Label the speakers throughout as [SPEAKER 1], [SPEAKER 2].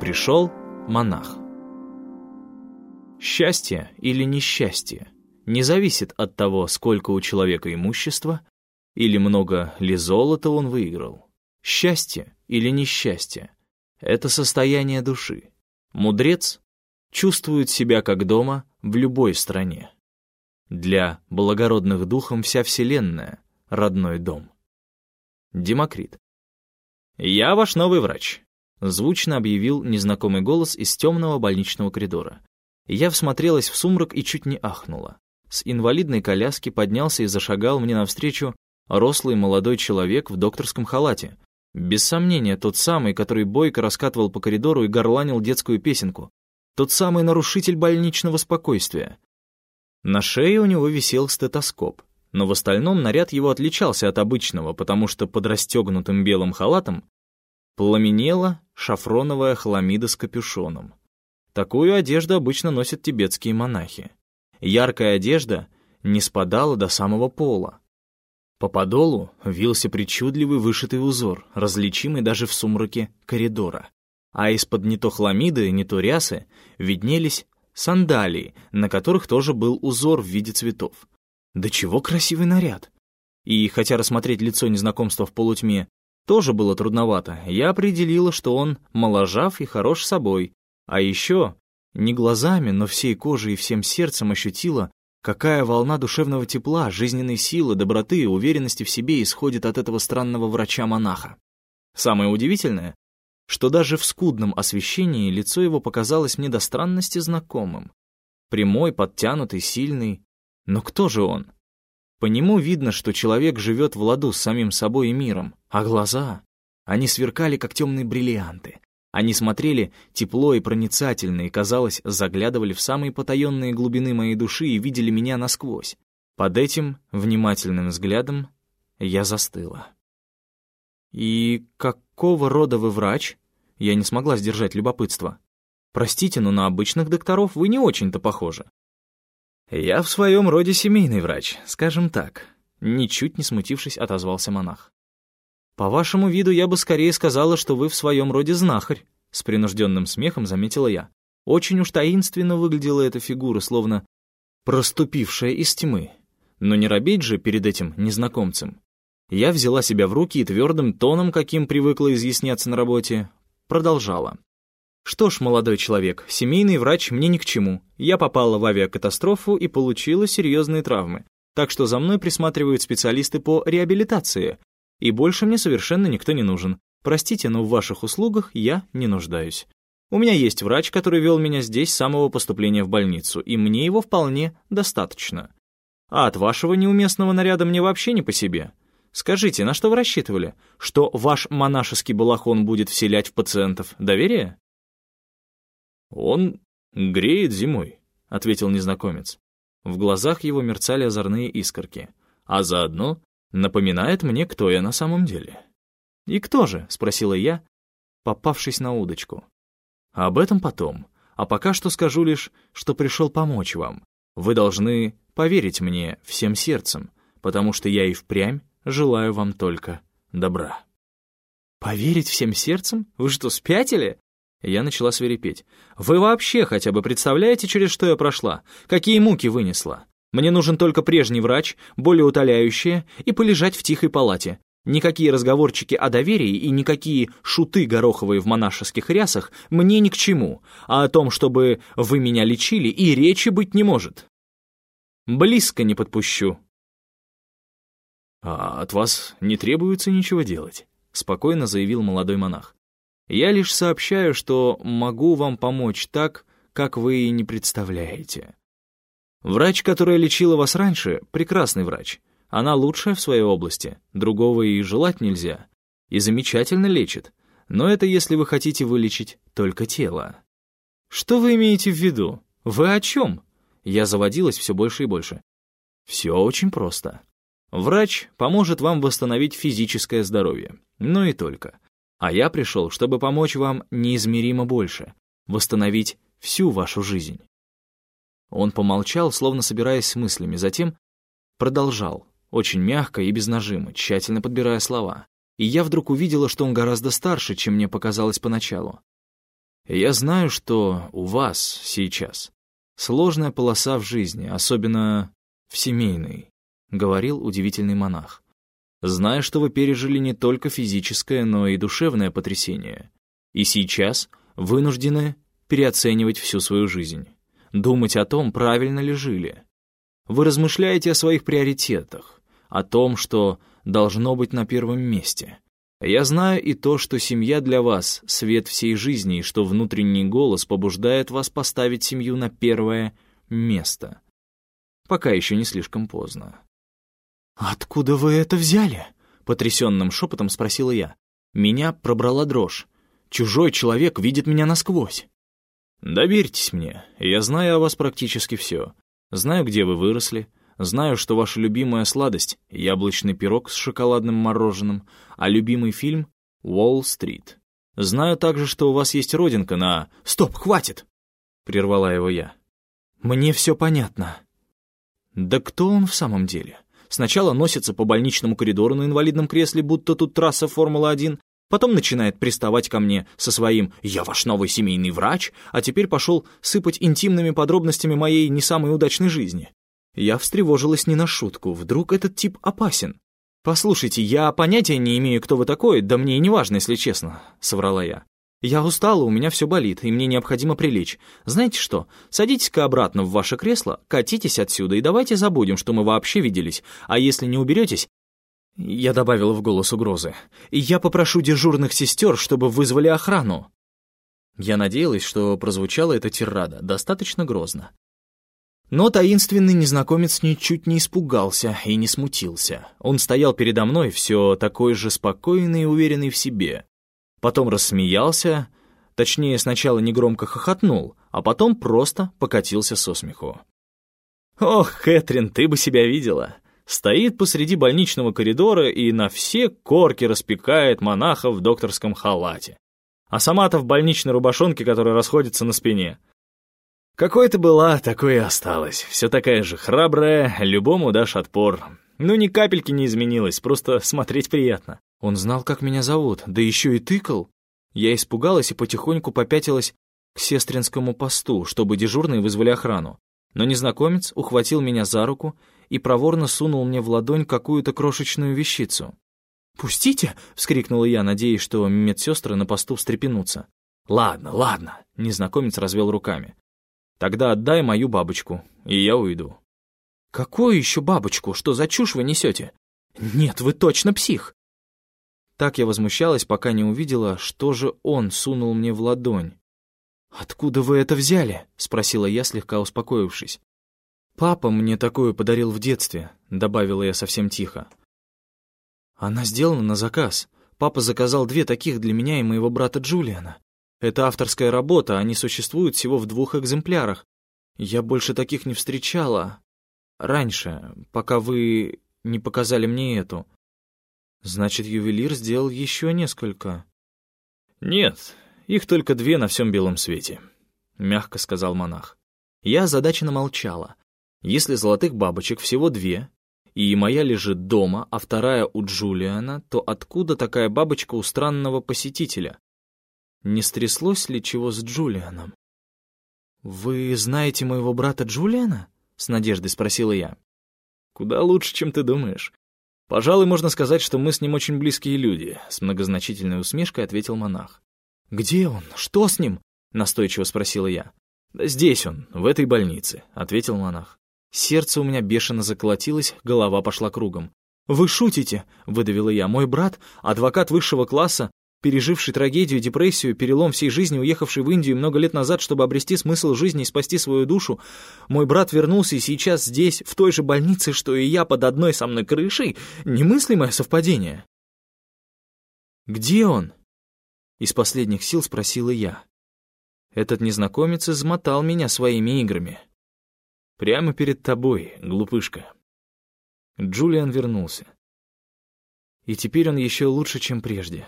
[SPEAKER 1] Пришел монах. Счастье или несчастье не зависит от того, сколько у человека имущества или много ли золота он выиграл. Счастье или несчастье — это состояние души. Мудрец чувствует себя как дома в любой стране. Для благородных духом вся Вселенная — родной дом. Демокрит. «Я ваш новый врач», — звучно объявил незнакомый голос из темного больничного коридора. Я всмотрелась в сумрак и чуть не ахнула. С инвалидной коляски поднялся и зашагал мне навстречу рослый молодой человек в докторском халате. Без сомнения, тот самый, который бойко раскатывал по коридору и горланил детскую песенку. Тот самый нарушитель больничного спокойствия. На шее у него висел стетоскоп, но в остальном наряд его отличался от обычного, потому что под расстегнутым белым халатом пламенела шафроновая хламида с капюшоном. Такую одежду обычно носят тибетские монахи. Яркая одежда не спадала до самого пола. По подолу вился причудливый вышитый узор, различимый даже в сумраке коридора. А из-под не то хламиды, не то рясы виднелись сандалии, на которых тоже был узор в виде цветов. Да чего красивый наряд! И хотя рассмотреть лицо незнакомства в полутьме тоже было трудновато, я определила, что он моложав и хорош собой, а еще не глазами, но всей кожей и всем сердцем ощутила, какая волна душевного тепла, жизненной силы, доброты и уверенности в себе исходит от этого странного врача-монаха. Самое удивительное, что даже в скудном освещении лицо его показалось мне до странности знакомым. Прямой, подтянутый, сильный. Но кто же он? По нему видно, что человек живет в ладу с самим собой и миром, а глаза, они сверкали, как темные бриллианты. Они смотрели тепло и проницательно, и, казалось, заглядывали в самые потаенные глубины моей души и видели меня насквозь. Под этим внимательным взглядом я застыла. «И какого рода вы врач?» Я не смогла сдержать любопытство. «Простите, но на обычных докторов вы не очень-то похожи». «Я в своем роде семейный врач, скажем так», — ничуть не смутившись, отозвался монах. «По вашему виду я бы скорее сказала, что вы в своем роде знахарь», — с принужденным смехом заметила я. Очень уж таинственно выглядела эта фигура, словно проступившая из тьмы. Но не робить же перед этим незнакомцем. Я взяла себя в руки и твердым тоном, каким привыкла изъясняться на работе, продолжала. «Что ж, молодой человек, семейный врач мне ни к чему. Я попала в авиакатастрофу и получила серьезные травмы. Так что за мной присматривают специалисты по реабилитации, и больше мне совершенно никто не нужен. Простите, но в ваших услугах я не нуждаюсь. У меня есть врач, который вел меня здесь с самого поступления в больницу, и мне его вполне достаточно. А от вашего неуместного наряда мне вообще не по себе. Скажите, на что вы рассчитывали? Что ваш монашеский балахон будет вселять в пациентов доверие?
[SPEAKER 2] Он греет зимой, — ответил незнакомец.
[SPEAKER 1] В глазах его мерцали озорные искорки. А заодно Напоминает мне, кто я на самом деле. «И кто же?» — спросила я, попавшись на удочку. «Об этом потом. А пока что скажу лишь, что пришел помочь вам. Вы должны поверить мне всем сердцем, потому что я и впрямь желаю вам только добра». «Поверить всем сердцем? Вы что, спятили?» Я начала свирепеть. «Вы вообще хотя бы представляете, через что я прошла? Какие муки вынесла? Мне нужен только прежний врач, более утоляющее, и полежать в тихой палате. Никакие разговорчики о доверии и никакие шуты гороховые в монашеских рясах мне ни к чему, а о том, чтобы вы меня лечили, и речи быть не может. Близко не подпущу.
[SPEAKER 2] «А от вас не требуется ничего делать», — спокойно заявил молодой монах.
[SPEAKER 1] «Я лишь сообщаю, что могу вам помочь так, как вы и не представляете. Врач, которая лечила вас раньше, прекрасный врач. Она лучшая в своей области, другого и желать нельзя. И замечательно лечит. Но это если вы хотите вылечить только тело. Что вы имеете в виду? Вы о чем? Я заводилась все больше и больше. Все очень просто. Врач поможет вам восстановить физическое здоровье, но и только. А я пришел, чтобы помочь вам неизмеримо больше, восстановить всю вашу жизнь. Он помолчал, словно собираясь с мыслями, затем продолжал, очень мягко и без нажима, тщательно подбирая слова. И я вдруг увидела, что он гораздо старше, чем мне показалось поначалу. Я знаю, что у вас сейчас сложная полоса в жизни, особенно в семейной, — говорил удивительный монах. Зная, что вы пережили не только физическое, но и душевное потрясение, и сейчас вынуждены переоценивать всю свою жизнь, думать о том, правильно ли жили. Вы размышляете о своих приоритетах, о том, что должно быть на первом месте. Я знаю и то, что семья для вас — свет всей жизни, и что внутренний голос побуждает вас поставить семью на первое место. Пока еще не слишком поздно.
[SPEAKER 2] «Откуда вы это взяли?»
[SPEAKER 1] — потрясенным шепотом спросила я. Меня пробрала дрожь. Чужой человек видит меня насквозь. Доверьтесь мне, я знаю о вас практически все. Знаю, где вы выросли, знаю, что ваша любимая сладость — яблочный пирог с шоколадным мороженым, а любимый фильм — «Уолл-стрит». Знаю также, что у вас есть родинка на...
[SPEAKER 2] «Стоп, хватит!»
[SPEAKER 1] — прервала его я.
[SPEAKER 2] «Мне все понятно».
[SPEAKER 1] Да кто он в самом деле? Сначала носится по больничному коридору на инвалидном кресле, будто тут трасса Формулы-1, потом начинает приставать ко мне со своим «я ваш новый семейный врач», а теперь пошел сыпать интимными подробностями моей не самой удачной жизни. Я встревожилась не на шутку, вдруг этот тип опасен. «Послушайте, я понятия не имею, кто вы такой, да мне и не важно, если честно», — соврала я. «Я устала, у меня все болит, и мне необходимо прилечь. Знаете что, садитесь-ка обратно в ваше кресло, катитесь отсюда и давайте забудем, что мы вообще виделись, а если не уберетесь...» Я добавила в голос угрозы. «Я попрошу дежурных сестер, чтобы вызвали охрану». Я надеялась, что прозвучала эта тирада достаточно грозно. Но таинственный незнакомец ничуть не испугался и не смутился. Он стоял передо мной все такой же спокойный и уверенный в себе потом рассмеялся, точнее, сначала негромко хохотнул, а потом просто покатился со смеху. «Ох, Кэтрин, ты бы себя видела!» Стоит посреди больничного коридора и на все корки распекает монаха в докторском халате. А сама-то в больничной рубашонке, которая расходится на спине. Какой ты была, такой и осталась. Все такая же храбрая, любому дашь отпор. Ну, ни капельки не изменилась, просто смотреть приятно. Он знал, как меня зовут, да еще и тыкал. Я испугалась и потихоньку попятилась к сестринскому посту, чтобы дежурные вызвали охрану. Но незнакомец ухватил меня за руку и проворно сунул мне в ладонь какую-то крошечную вещицу. «Пустите!» — вскрикнула я, надеясь, что медсестры на посту встрепенутся. «Ладно, ладно», — незнакомец развел руками. «Тогда отдай мою бабочку, и я уйду». «Какую еще бабочку? Что за чушь вы несете?» «Нет, вы точно псих!» Так я возмущалась, пока не увидела, что же он сунул мне в ладонь. «Откуда вы это взяли?» — спросила я, слегка успокоившись. «Папа мне такое подарил в детстве», — добавила я совсем тихо. «Она сделана на заказ. Папа заказал две таких для меня и моего брата Джулиана. Это авторская работа, они существуют всего в двух экземплярах. Я больше таких не встречала. Раньше, пока вы не показали мне эту. Значит, ювелир сделал еще несколько. Нет, их только две на всем белом свете, мягко сказал монах. Я озадаченно молчала. Если золотых бабочек всего две, и моя лежит дома, а вторая у Джулиана, то откуда такая бабочка у странного посетителя? Не стряслось ли чего с Джулианом? «Вы знаете моего брата Джулиана?» — с надеждой спросила я. «Куда лучше, чем ты думаешь. «Пожалуй, можно сказать, что мы с ним очень близкие люди», — с многозначительной усмешкой ответил монах. «Где он? Что с ним?» — настойчиво спросила я. «Да здесь он, в этой больнице», — ответил монах. Сердце у меня бешено заколотилось, голова пошла кругом. «Вы шутите?» — выдавила я. «Мой брат, адвокат высшего класса, переживший трагедию, депрессию, перелом всей жизни, уехавший в Индию много лет назад, чтобы обрести смысл жизни и спасти свою душу, мой брат вернулся и сейчас здесь, в той же больнице, что и я под одной со мной крышей, немыслимое совпадение. «Где он?» — из последних сил спросила я. Этот незнакомец измотал меня своими играми. «Прямо перед тобой, глупышка». Джулиан вернулся. И теперь он еще лучше, чем прежде.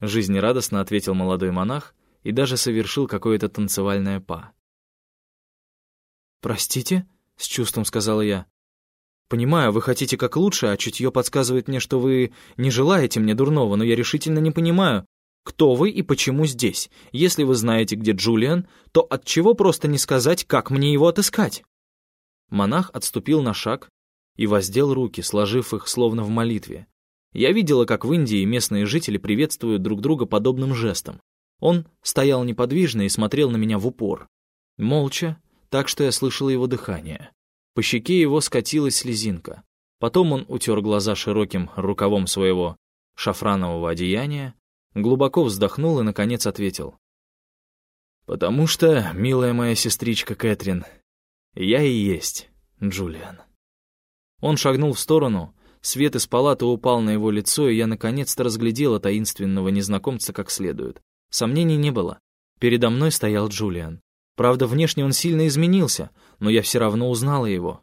[SPEAKER 1] Жизнерадостно ответил молодой монах и даже совершил какое-то танцевальное па. «Простите?» — с чувством сказала я. «Понимаю, вы хотите как лучше, а чутье подсказывает мне, что вы не желаете мне дурного, но я решительно не понимаю, кто вы и почему здесь? Если вы знаете, где Джулиан, то от чего просто не сказать, как мне его отыскать?» Монах отступил на шаг и воздел руки, сложив их словно в молитве. Я видела, как в Индии местные жители приветствуют друг друга подобным жестом. Он стоял неподвижно и смотрел на меня в упор. Молча, так что я слышала его дыхание. По щеке его скатилась слезинка. Потом он утер глаза широким рукавом своего шафранового одеяния, глубоко вздохнул и, наконец, ответил. «Потому что, милая моя сестричка Кэтрин, я и есть Джулиан». Он шагнул в сторону, свет из палаты упал на его лицо, и я наконец-то разглядела таинственного незнакомца как следует. Сомнений не было. Передо мной стоял Джулиан. Правда, внешне он сильно изменился, но я все равно узнала его.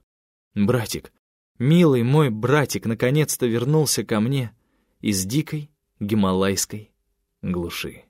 [SPEAKER 1] Братик, милый мой братик, наконец-то вернулся ко мне из дикой гималайской глуши.